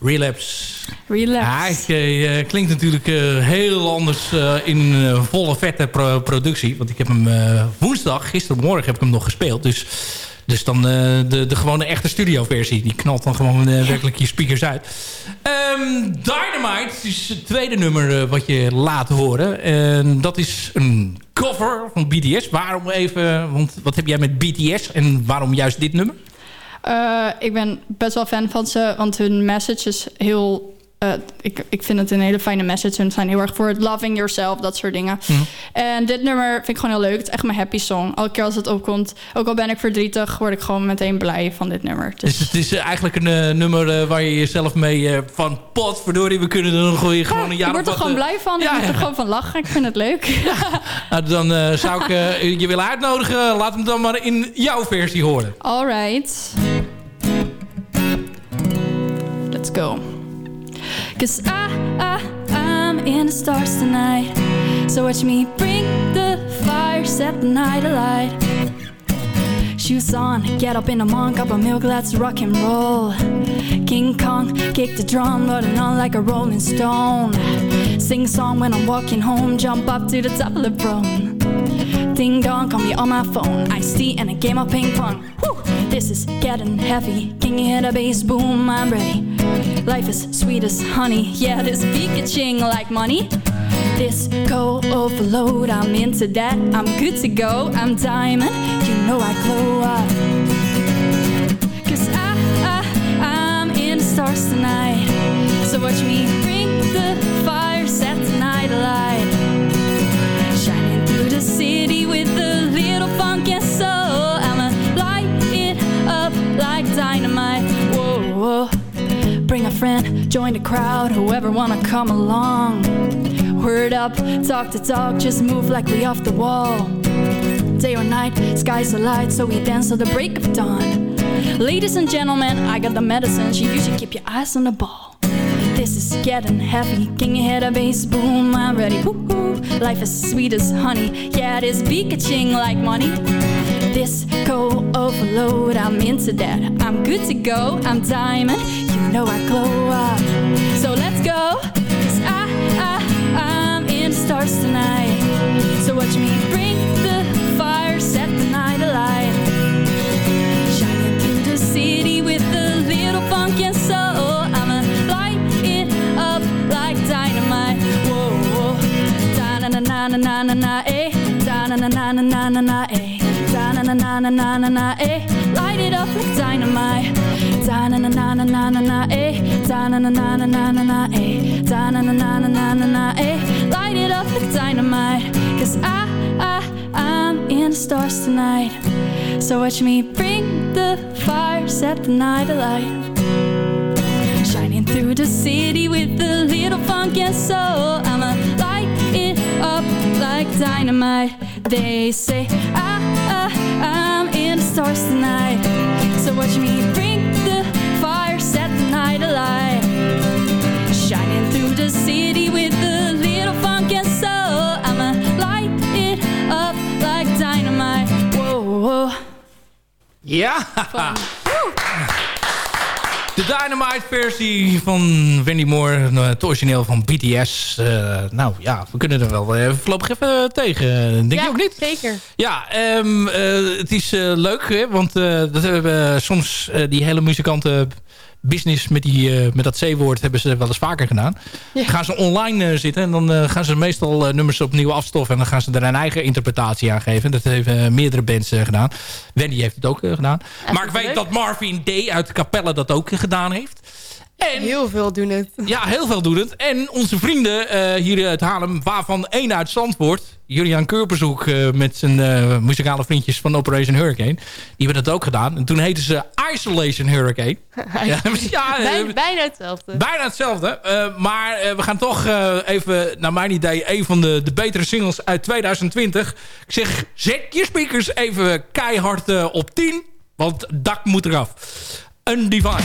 Speaker 4: Relapse.
Speaker 17: Relapse.
Speaker 4: Ja, hij eh, klinkt natuurlijk eh, heel anders eh, in eh, volle vette pro- productie. Want ik heb hem eh, woensdag, gistermorgen heb ik hem nog gespeeld. Dus, dus dan eh, de, de gewone echte studioversie. Die knalt dan gewoon eh, werkelijk je speakers uit. Ehm, Dynamite is het tweede nummer eh, wat je laat horen. En dat is een cover van BTS. Waarom even, want wat heb jij met BTS en waarom juist dit nummer?
Speaker 12: Eh, ik ben best wel fan van ze, want hun message is heel... eh, ik, ik vind het een hele fijne message. Hun zijn heel erg voor het loving yourself, dat soort dingen.
Speaker 4: Mhm.
Speaker 12: En dit nummer vind ik gewoon heel leuk. Het is echt mijn happy song. Elke keer als het opkomt, ook al ben ik verdrietig... word ik gewoon meteen blij van dit nummer. Dus
Speaker 4: Dus het is eh, eigenlijk een eh, nummer waar je jezelf mee van pot, verdorie, we kunnen er nog gewoon gewoon een jaar
Speaker 12: ik word er
Speaker 4: wat,
Speaker 12: gewoon blij van.
Speaker 4: ja,
Speaker 12: ik moet er
Speaker 4: ja.
Speaker 12: gewoon van lachen. Ik vind het leuk.
Speaker 4: Nou, dan zou ik je willen uitnodigen. Laat hem dan maar in jouw versie horen.
Speaker 12: All right. Let's go. Cause I, I, I'm in the stars tonight. So watch me bring the fire, set the night alight. Shoes on, get up in the morning, cup of milk, let's rock and roll. King Kong, kick the drum, rolling on like a rolling stone. Sing song when I'm walking home, jump up to the top of the throne. Ding dong, call me on my phone. Ice tea and a game of ping pong. Woo! This is getting heavy. Can you hear bass boom? I'm ready. Life is sweet as honey. Yeah, this ching like money. Disco overload, I'm into that. I'm good to go. I'm diamond. You know I glow up. Friend, join the crowd, whoever wanna come along. Word up, talk to talk, just move like we off the wall. Day or night, skies are light, so we dance till the break of dawn. Ladies and gentlemen, I got the medicine, so you should keep your eyes on the ball. This is getting heavy. You hear the bass boom? I'm ready. Woo-hoo. Life is sweet as honey. Yeah, it is beat ka-ching like money. Disco overload. I'm into that. I'm good to go. I'm diamond. Know I glow up. So let's go. 'Cause I, I, I'm in stars tonight. So watch me bring the fire, set the night alight. Shining through the city with a little funk and soul. I'ma light it up like dynamite. Whoa, whoa. Da na na na na na na na eh. Da na na na na na na na eh. Da na na na na na na na eh. Light it up like dynamite. Da na na na na na na na eh. Da na na na na na na na eh. Da na na na na na na na eh. Light it up like dynamite. Cause I, I, I'm in the stars tonight. So watch me bring the fire, set the night alight. Shining through the city with a little funk and soul. I'ma light it up like dynamite. They say I, I, I'm in the stars tonight. So watch me bring
Speaker 4: Ja. De Dynamite versie van Wendy Moore. Het origineel van BTS. Eh, nou ja, we kunnen er wel eh, voorlopig even tegen. Denk
Speaker 11: ja,
Speaker 4: je ook niet?
Speaker 11: zeker.
Speaker 4: Ja, ehm, eh, het is eh, leuk. Hè, want eh, dat hebben soms eh, die hele muzikanten business met, die, eh, met dat C-woord hebben ze wel eens vaker gedaan. Gaan ze online eh, zitten en dan eh, gaan ze meestal nummers opnieuw afstoffen. En dan gaan ze er een eigen interpretatie aan geven. Dat hebben meerdere bands gedaan. Wendy heeft het ook gedaan. maar ik weet
Speaker 11: leuk.
Speaker 4: dat Marvin Day uit Capelle dat ook gedaan heeft. En,
Speaker 11: heel veel doen het.
Speaker 4: Ja, heel veel doen het. En onze vrienden eh, hier uit Haarlem, waarvan één uit Zandvoort... Julian Keurbezoek eh, met zijn eh, muzikale vriendjes van Operation Hurricane... die hebben dat ook gedaan. En toen heten ze Isolation Hurricane. ja, ja,
Speaker 11: bijna, bijna hetzelfde.
Speaker 4: Bijna hetzelfde. Eh, maar we gaan toch eh, even, naar mijn idee, een van de, de betere singles uit 2020. Ik zeg, zet je speakers even keihard op 10. Want dak moet eraf. Undefined.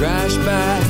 Speaker 10: trash bag.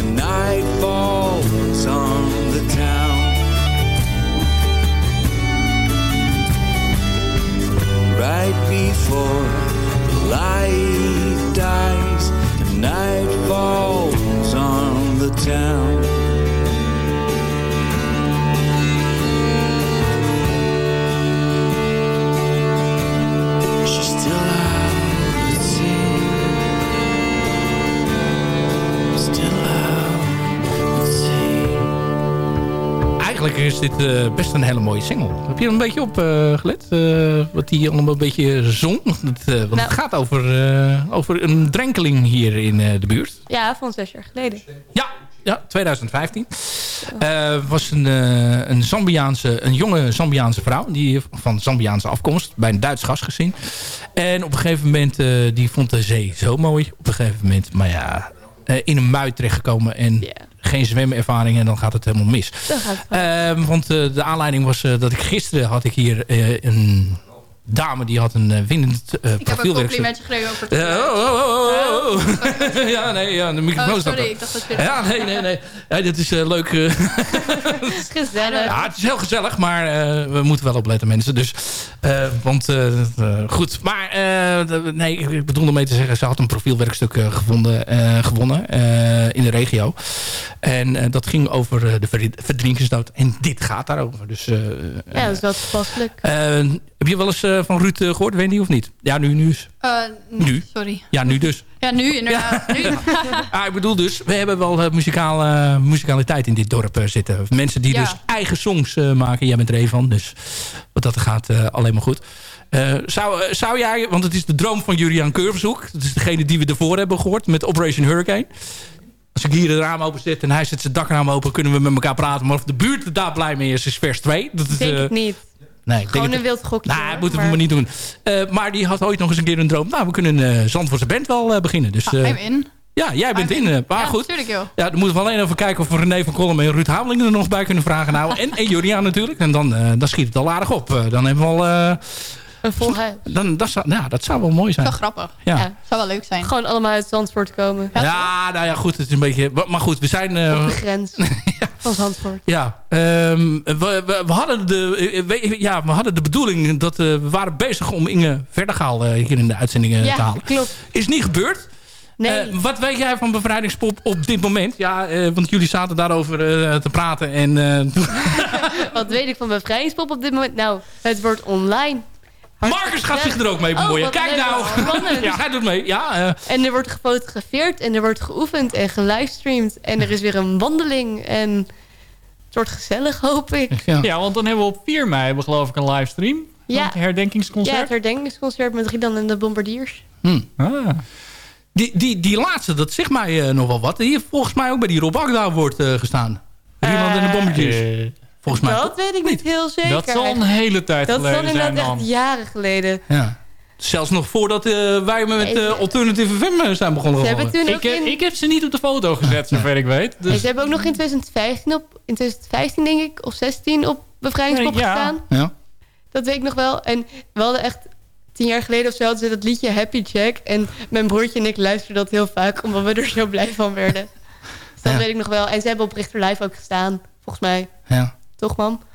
Speaker 10: When night falls on the town. Right before the light dies, and night falls on the town. She's still out
Speaker 4: Eigenlijk is dit eh, best een hele mooie single. Heb je er een beetje op eh, gelet? eh, wat die allemaal een beetje zong? Het, want
Speaker 11: Nou.
Speaker 4: het gaat over, over een drenkeling hier in de buurt.
Speaker 11: Ja, van zes jaar geleden.
Speaker 4: Ja, 2015. Eh was een, een, Zambiaanse, een jonge Zambiaanse vrouw. Die van Zambiaanse afkomst. Bij een Duits gastgezin. En op een gegeven moment, die vond de zee zo mooi. Op een gegeven moment, maar ja, in een mui terechtgekomen. En geen zwemervaring en dan gaat het helemaal mis.
Speaker 11: Het
Speaker 4: Eh, want eh, de aanleiding was eh, dat ik gisteren had ik hier eh, een dame die had een eh, winnend eh
Speaker 12: Ik heb een
Speaker 4: profielwerkstuk.
Speaker 12: complimentje gekregen over het
Speaker 4: Ja, oh, oh, oh, oh, oh. ja, nee, ja, de microfoon
Speaker 12: Oh, sorry,
Speaker 4: er.
Speaker 12: ik dacht dat je...
Speaker 4: Ja, nee, nee, nee. Ja, dit is eh, leuk. eh.
Speaker 11: Het is gezellig.
Speaker 4: ja, het is heel gezellig, maar eh, we moeten wel opletten, mensen. Dus, eh, want, eh, eh, goed. Maar, eh, nee, ik- bedoel ermee te zeggen, ze had een profielwerkstuk eh, gevonden, eh, gewonnen eh, in de regio. En eh, dat ging over eh, de ver- verdrinkingsdood. En dit gaat daarover. Dus, eh,
Speaker 11: Ja, dat is wel toepasselijk.
Speaker 4: eh, heb je wel eens eh, van Ruud eh, gehoord, Wendy, of niet? Ja, nu, nu is.
Speaker 12: Eh,
Speaker 4: Nu?
Speaker 12: Sorry.
Speaker 4: Ja, nu dus.
Speaker 12: Ja, nu inderdaad. Nu.
Speaker 4: Ah, ik bedoel dus, we hebben wel uh, muzikale, muzikaliteit in dit dorp eh, zitten. Mensen die
Speaker 12: Ja.
Speaker 4: dus eigen songs eh, maken. Jij bent er een van, dus wat dat gaat eh, alleen maar goed. Eh, zou, eh, zou jij, want het is de droom van Julian Keurverzoek. Dat is degene die we ervoor hebben gehoord met Operation Hurricane. Als ik hier het raam open zet en hij zet zijn dakraam open... kunnen we met elkaar praten. Maar of de buurt er daar blij mee is, is vers 2. Dat is,
Speaker 11: Denk
Speaker 4: eh,
Speaker 11: ik niet.
Speaker 4: Nee,
Speaker 11: Gewoon een wild gokje.
Speaker 4: Nou, dat moeten we
Speaker 11: maar-
Speaker 4: niet doen. Eh, maar die had ooit nog eens een keer een droom. Nou, we kunnen een uh, Zandvoortse band wel eh, beginnen. Dus,
Speaker 12: Ah,
Speaker 4: eh,
Speaker 12: I'm in.
Speaker 4: Ja, jij bent in. eh, maar
Speaker 12: Ja,
Speaker 4: goed.
Speaker 12: natuurlijk, joh.
Speaker 4: Ja, dan moeten we alleen even kijken of we René van Kolm en Ruud Hameling er nog bij kunnen vragen. Nou, en, en natuurlijk. En dan, eh, dan schiet het al aardig op. Eh, dan hebben we al... eh,
Speaker 11: Een vol huis.
Speaker 4: dan, dat, zou, nou, dat zou wel mooi zijn.
Speaker 12: Wel grappig.
Speaker 4: Ja.
Speaker 12: Zou wel leuk zijn.
Speaker 11: Gewoon allemaal uit Zandvoort komen.
Speaker 4: Ja, nou ja, goed. Het is een beetje... Maar goed, we zijn... eh,
Speaker 11: Op de grens van Zandvoort.
Speaker 4: Ja, ehm, we, we, we hadden de, eh, we, ja, we hadden de bedoeling dat eh, we waren bezig om Inge Verdergaal eh, hier in de uitzendingen
Speaker 11: Ja,
Speaker 4: te halen.
Speaker 11: klopt.
Speaker 4: Is niet gebeurd.
Speaker 11: Nee.
Speaker 4: Eh, wat weet jij van bevrijdingspop op dit moment? Ja, eh, want jullie zaten daarover eh, te praten. En, eh,
Speaker 11: Wat weet ik van bevrijdingspop op dit moment? Nou, het wordt online.
Speaker 4: Marcus gaat zich er ook mee bemoeien.
Speaker 11: Oh, wat
Speaker 4: Kijk nou. Ja, hij doet mee. Ja, eh,
Speaker 11: En er wordt gefotografeerd en er wordt geoefend en gelivestreamd. En er is weer een wandeling en het wordt gezellig, hoop ik.
Speaker 18: Ja. want dan hebben we op 4 mei hebben we geloof ik een livestream.
Speaker 11: Ja.
Speaker 18: Het herdenkingsconcert.
Speaker 11: Ja, het herdenkingsconcert met Riedan en de Bombardiers.
Speaker 4: hm.
Speaker 18: Ah.
Speaker 4: die, die, die laatste, dat zegt mij eh, nog wel wat. Die heeft volgens mij ook bij die Rob Agda wordt eh, gestaan. Riemann en de Bombertjes. Volgens mij.
Speaker 11: Dat weet ik niet heel zeker.
Speaker 18: Dat zal een hele tijd
Speaker 11: Dat
Speaker 18: geleden zijn
Speaker 11: inderdaad
Speaker 18: dan.
Speaker 11: echt jaren geleden.
Speaker 4: Ja. Zelfs nog voordat eh, wij met
Speaker 11: Nee,
Speaker 4: eh, Alternative FM eh, zijn begonnen.
Speaker 11: Ze hebben toen ook
Speaker 18: ik, heb-
Speaker 11: in...
Speaker 18: ik heb ze niet op de foto gezet, zover ik weet.
Speaker 11: Nee,
Speaker 18: Dus
Speaker 11: ze hebben ook nog in 2015, op, in 2015 denk ik, of 16 op bevrijdingspop
Speaker 18: Ja.
Speaker 11: gestaan.
Speaker 4: Ja.
Speaker 11: Dat weet ik nog wel. En we hadden echt tien jaar geleden of zo hadden ze dat liedje Happy Jack. En mijn broertje en ik luisterden dat heel vaak, omdat we er zo blij van werden. Dus dat
Speaker 4: Ja.
Speaker 11: weet ik nog wel. En ze hebben op Richter Live ook gestaan, volgens mij.
Speaker 4: Ja.
Speaker 11: Toch, mam?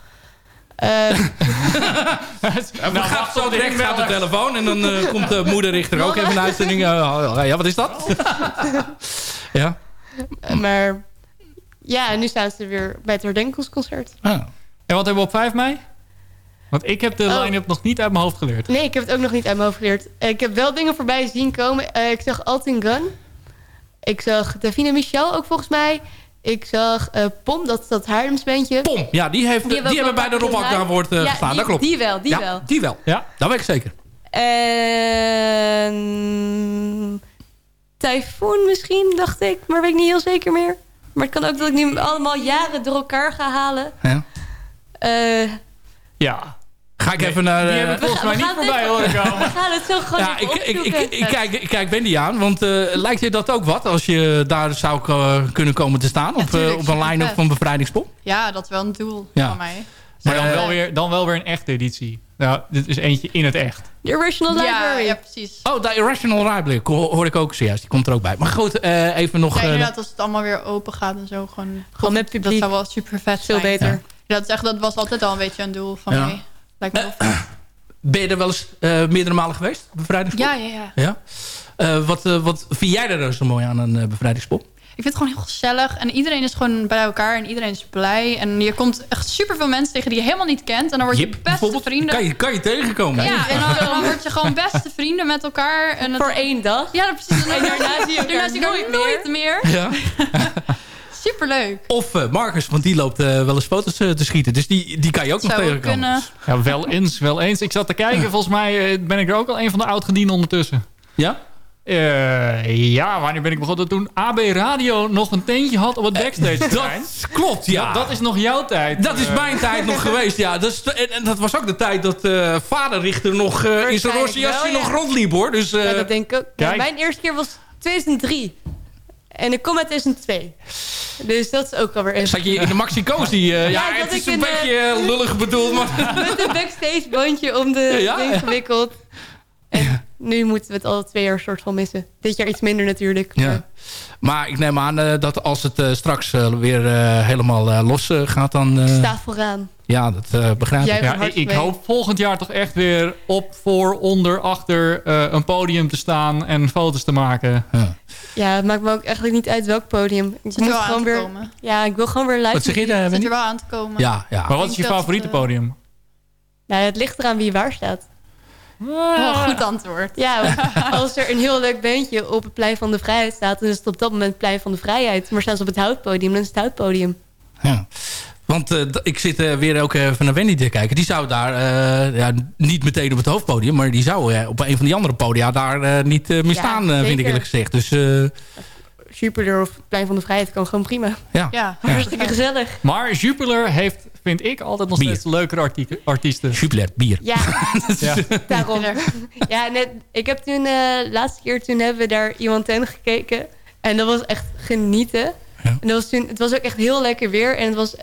Speaker 11: Eh,
Speaker 4: Ja, we gaan zo direct gaat de telefoon en dan eh, komt de moederrichter ook even een uitzending. eh, ja, wat is dat? ja.
Speaker 11: maar ja, en nu staan ze weer bij het herdenkingsconcert.
Speaker 18: En wat hebben we op 5 mei? Want ik heb de
Speaker 11: Oh.
Speaker 18: line-up nog niet uit mijn hoofd geleerd.
Speaker 11: Nee, ik heb het ook nog niet uit mijn hoofd geleerd. Eh, Ik heb wel dingen voorbij zien komen. Eh, ik zag Altin Gun. Ik zag Davina Michel ook volgens mij. Ik zag eh, Pom, dat is dat Haarlems bandje.
Speaker 4: Pom, ja, die, heeft, die, hebben bij de Rob Agda wordt eh,
Speaker 11: Ja,
Speaker 4: gestaan.
Speaker 11: die-
Speaker 4: dat klopt.
Speaker 11: Die wel, die
Speaker 4: ja,
Speaker 11: wel.
Speaker 4: Die wel. Ja. Dat weet ik zeker.
Speaker 11: En... Typhoon misschien, dacht ik. Maar weet ik niet heel zeker meer. Maar het kan ook dat ik nu allemaal jaren door elkaar ga halen.
Speaker 4: Ja.
Speaker 11: Eh,
Speaker 18: Ja.
Speaker 4: Ga ik even naar...
Speaker 18: Die
Speaker 4: eh,
Speaker 18: hebben volgens mij niet voorbij
Speaker 11: dit-
Speaker 18: horen komen.
Speaker 11: we gaan het zo gewoon
Speaker 4: ja, ik, ik, ik, kijk, ik kijk Wendy aan, want eh, lijkt je dat ook wat als je daar zou kunnen komen te staan op, eh,
Speaker 12: tuurlijk,
Speaker 4: op een line-up van Bevrijdingspop?
Speaker 12: Ja, dat is wel een doel
Speaker 4: Ja.
Speaker 12: van mij.
Speaker 18: Maar dan wel, weer, dan wel weer een echte editie. Nou, dit is eentje in het echt.
Speaker 11: The Original
Speaker 12: Ja,
Speaker 11: Library.
Speaker 12: ja, precies.
Speaker 4: Oh, de Irrational ho- hoor ik ook zojuist. Die komt er ook bij. Maar goed, eh, even nog...
Speaker 12: Ja, inderdaad, als het allemaal weer open gaat en zo. Gewoon,
Speaker 11: Gewoon met
Speaker 12: Dat
Speaker 11: publiek.
Speaker 12: zou wel super vet
Speaker 11: Veel
Speaker 12: zijn.
Speaker 11: beter.
Speaker 12: Ja, dat, is echt, dat was altijd al een beetje een doel van
Speaker 4: Ja.
Speaker 12: mij. Lijkt me wel vet.
Speaker 4: ben je er wel eens eh, meerdere malen geweest? Bevrijdingspop?
Speaker 12: Ja, ja, ja.
Speaker 4: ja? Eh, wat, eh, wat vind jij er zo mooi aan een eh, bevrijdingspop?
Speaker 12: Ik vind het gewoon heel gezellig. En iedereen is gewoon bij elkaar en iedereen is blij. En je komt echt super veel mensen tegen die je helemaal niet kent. En dan word je
Speaker 4: Jip,
Speaker 12: beste vrienden.
Speaker 4: Kan je, kan je tegenkomen?
Speaker 12: Ja, en dan, dan word je gewoon beste vrienden met elkaar. En het-
Speaker 11: Voor één dag.
Speaker 12: Ja, precies.
Speaker 11: En daarna zie je elkaar
Speaker 12: daarna zie je elkaar
Speaker 11: nooit
Speaker 12: nooit meer.
Speaker 4: Ja.
Speaker 12: Superleuk.
Speaker 4: Of eh, Marcus, want die loopt eh, wel eens foto's eh, te schieten. Dus die, die kan je ook nog
Speaker 12: Zou
Speaker 4: tegenkomen.
Speaker 18: Ja, wel eens, wel eens. Ik zat te kijken. Volgens mij eh, ben ik er ook al een van de oud-gedienden ondertussen.
Speaker 4: Ja?
Speaker 18: Eh, ja, wanneer ben ik begonnen? Toen AB Radio nog een tentje had op het backstage.
Speaker 4: Dat klopt, ja.
Speaker 18: Dat, dat is nog jouw tijd.
Speaker 4: Dat is mijn tijd nog geweest, ja. Dat is, en, en dat was ook de tijd dat eh vaderrichter nog eh, in zijn roze jasje nog rondliep, hoor. Dus, eh,
Speaker 11: Ja, dat denk ik ook.
Speaker 18: Kijk.
Speaker 11: mijn eerste keer was 2003. En ik kom uit 2002. Dus dat is ook alweer even.
Speaker 4: Zat je in de Maxi Cosi? eh, ja, het is
Speaker 11: ik
Speaker 4: een
Speaker 11: een,
Speaker 4: beetje eh, lullig bedoeld, maar...
Speaker 11: Met een backstage bandje om de
Speaker 4: Ja,
Speaker 11: ding gewikkeld. En nu moeten we het alle twee jaar soort van missen. Dit jaar iets minder natuurlijk.
Speaker 4: Ja. Maar ik neem aan eh, dat als het eh, straks eh, weer eh, helemaal eh, los eh, gaat, dan... eh,
Speaker 11: Sta vooraan.
Speaker 4: Ja, dat eh, begrijp ik.
Speaker 18: Ja, ik, hoop volgend jaar toch echt weer op, voor, onder, achter eh, een podium te staan en foto's te maken.
Speaker 11: Ja, het maakt me ook eigenlijk niet uit welk podium. Ik
Speaker 12: aan
Speaker 11: gewoon
Speaker 12: te
Speaker 11: weer.
Speaker 12: komen.
Speaker 11: Ja, ik wil gewoon weer live.
Speaker 4: Wat zeg je,
Speaker 11: muziek.
Speaker 12: Zit er wel aan te komen.
Speaker 4: Ja, ja.
Speaker 18: Maar wat is je favoriete
Speaker 12: eh,
Speaker 18: podium?
Speaker 11: Nou, het ligt eraan wie waar staat.
Speaker 12: Wel een goed antwoord.
Speaker 11: Ja, als er een heel leuk bandje op het Plein van de Vrijheid staat... dan is het op dat moment het Plein van de Vrijheid. Maar staan ze op het houtpodium, dan is het houtpodium.
Speaker 4: Ja. Want eh, ik zit eh, weer ook even naar Wendy te kijken. Die zou daar, eh, ja, niet meteen op het hoofdpodium... maar die zou op een van die andere podia daar eh, niet meer
Speaker 11: Ja,
Speaker 4: staan, eh, vind ik eerlijk gezegd. Dus eh,
Speaker 11: Jupiter of Plein van de Vrijheid kan gewoon prima.
Speaker 4: ja.
Speaker 12: Ja,
Speaker 11: Hartstikke gezellig.
Speaker 18: Maar Jupiler heeft, vind ik, altijd nog
Speaker 4: Bier.
Speaker 18: steeds leuke arti- artiesten.
Speaker 4: Jupiler, bier.
Speaker 11: Ja,
Speaker 18: Ja.
Speaker 11: daarom. Ja, net, ik heb toen, eh laatste keer toen hebben we daar iemand ten gekeken. En dat was echt genieten. En dat was toen, het was ook echt heel lekker weer. En het was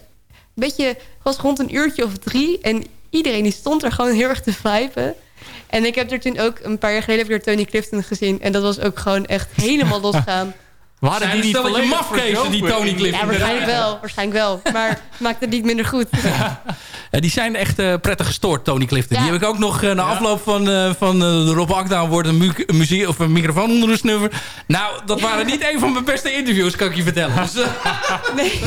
Speaker 11: beetje, het was rond een uurtje of drie. En iedereen die stond er gewoon heel erg te viben. En ik heb er toen ook een paar jaar geleden heb Tony Clifton gezien. En dat was ook gewoon echt helemaal losgaan.
Speaker 18: Waren
Speaker 19: Zijn
Speaker 18: die niet volledig
Speaker 19: mafkezen, die? Tony Clifton?
Speaker 11: Ja, waarschijnlijk wel. Waarschijnlijk wel. Maar maakt het niet minder goed.
Speaker 19: Die zijn echt eh, prettig gestoord, Tony Clifton. Die heb ik ook nog eh, na afloop van, eh, van eh, de Rob Akda wordt een, mu een muziek of een microfoon onder de snuffer. Nou, dat waren niet een van mijn beste interviews, kan ik je vertellen. Dus,
Speaker 11: Nee,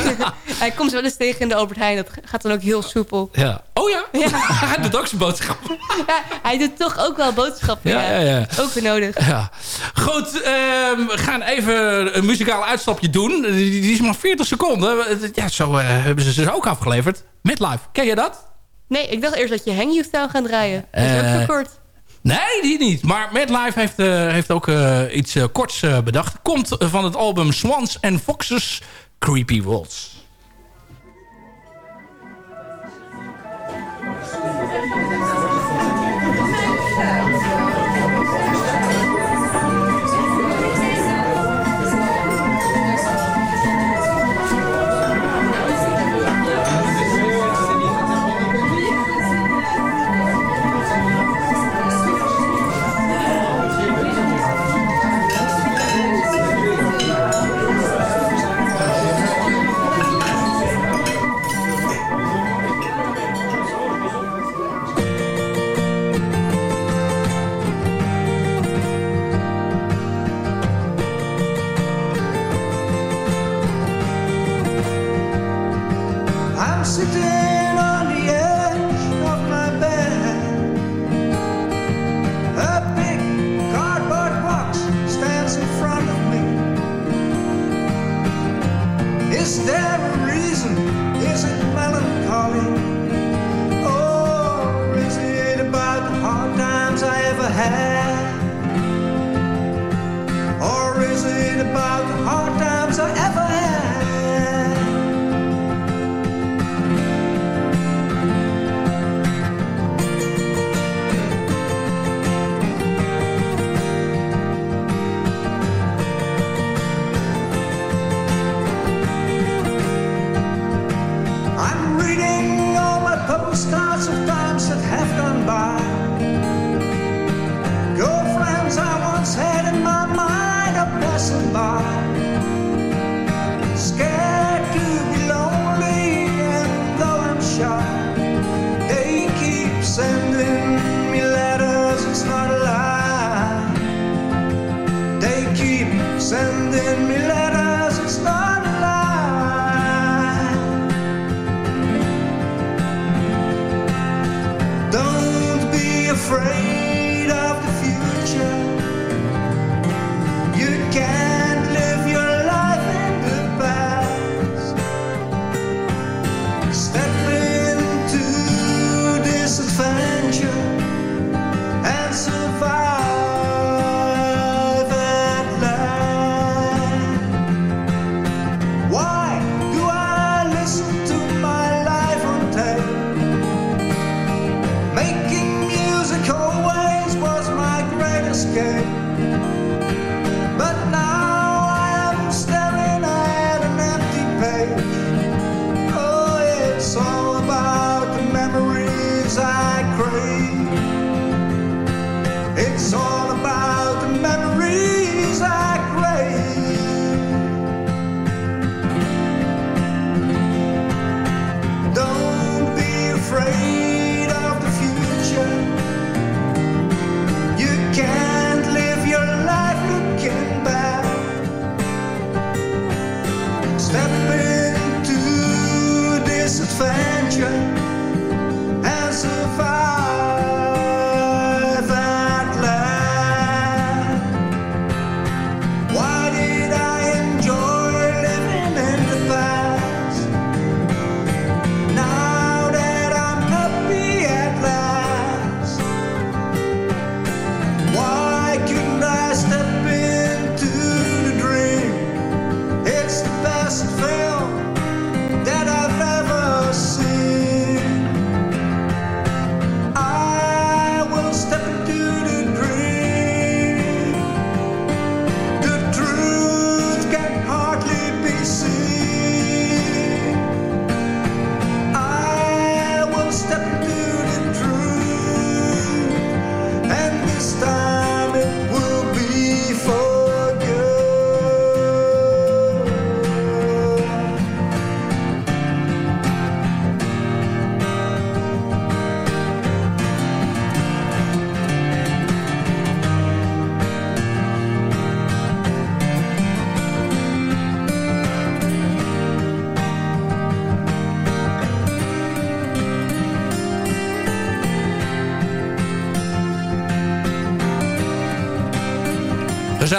Speaker 11: hij komt wel eens tegen in de Albert Heijn. Dat gaat dan ook heel soepel.
Speaker 19: ja. Oh ja?
Speaker 11: Ja.
Speaker 19: Hij doet ook zijn boodschap.
Speaker 11: Ja, hij doet toch ook wel boodschappen.
Speaker 19: Ja, ja, ja.
Speaker 11: Ook weer nodig.
Speaker 19: Ja. Goed, ehm, we gaan even een muzikaal uitstapje doen. Die, die is maar 40 seconden. Ja, zo eh, hebben ze ze ook afgeleverd. Midlife, ken je dat?
Speaker 11: Nee, ik dacht eerst dat je Hang You zou gaan draaien. Dat is ook
Speaker 19: Eh,
Speaker 11: zo kort.
Speaker 19: Nee, die niet. Maar Madlife heeft, eh, heeft ook eh, iets eh, korts eh, bedacht. Komt van het album Swans and Foxes Creepy Waltz.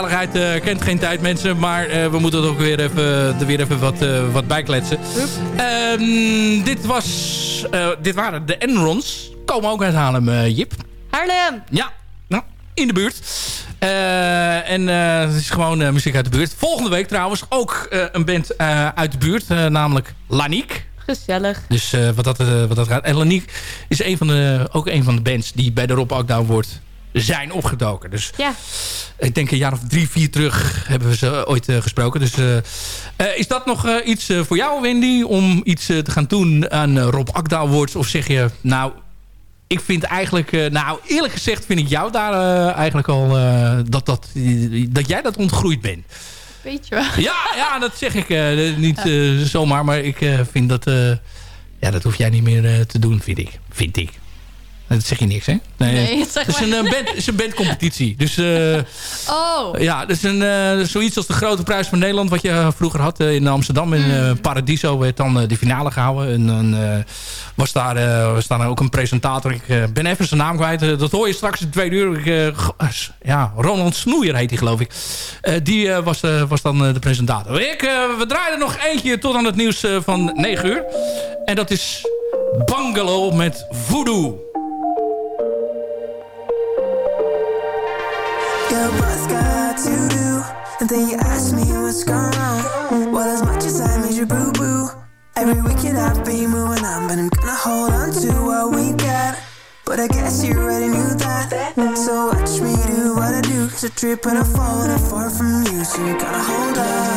Speaker 4: Gezelligheid eh, kent geen tijd, mensen. Maar eh, we moeten er ook weer even, er weer even wat, eh, wat bij kletsen. Ehm, dit, was, eh, dit waren de Enrons. Komen ook uit Haarlem, eh, Jip.
Speaker 11: Haarlem!
Speaker 4: Ja, nou, in de buurt. Eh, en eh, het is gewoon eh, muziek uit de buurt. Volgende week trouwens ook eh, een band eh, uit de buurt. eh, namelijk Laniek.
Speaker 11: Gezellig.
Speaker 4: Dus eh, wat, dat, eh, wat dat gaat. En Laniek is een van de, ook een van de bands die bij de Rob Akda wordt zijn opgedoken. Dus
Speaker 11: Ja.
Speaker 4: ik denk een jaar of drie, vier terug hebben we ze ooit eh, gesproken. Dus eh, eh, is dat nog iets voor jou, Wendy? Om iets te gaan doen aan Rob Akda Awards? Of zeg je, nou, ik vind eigenlijk... nou, eerlijk gezegd vind ik jou daar eigenlijk al... dat, dat, dat jij dat ontgroeid bent.
Speaker 12: Weet je wel.
Speaker 4: Ja, ja dat zeg ik niet zomaar. Maar ik vind dat... ja, dat hoef jij niet meer te doen, vind ik. Vind ik. Dat zeg je niks, hè?
Speaker 12: Nee, dat zeg
Speaker 4: het is een, eh, band, is een bandcompetitie. Dus eh,
Speaker 12: Oh.
Speaker 4: ja, dat is een, eh, zoiets als de Grote Prijs van Nederland... wat je vroeger had in Amsterdam. In eh, Paradiso werd dan de finale gehouden. En dan was, daar, was daar ook een presentator. Ik ben even zijn naam kwijt. Dat hoor je straks in twee uur. Ja, Ronald Snoeier heet hij, geloof ik. Die was, was dan de presentator. Ik, we draaien er nog eentje tot aan het nieuws van 9 uur. En dat is Bungalow met Voodoo.
Speaker 20: What's got to do? And then you ask me what's gone wrong. Well, as much as I made you boo boo, every weekend I've been moving on, but I'm gonna hold on to what we got. But I guess you already knew that. So watch me do what I do. Cause I trip and I fall and far from you. So you gotta hold on.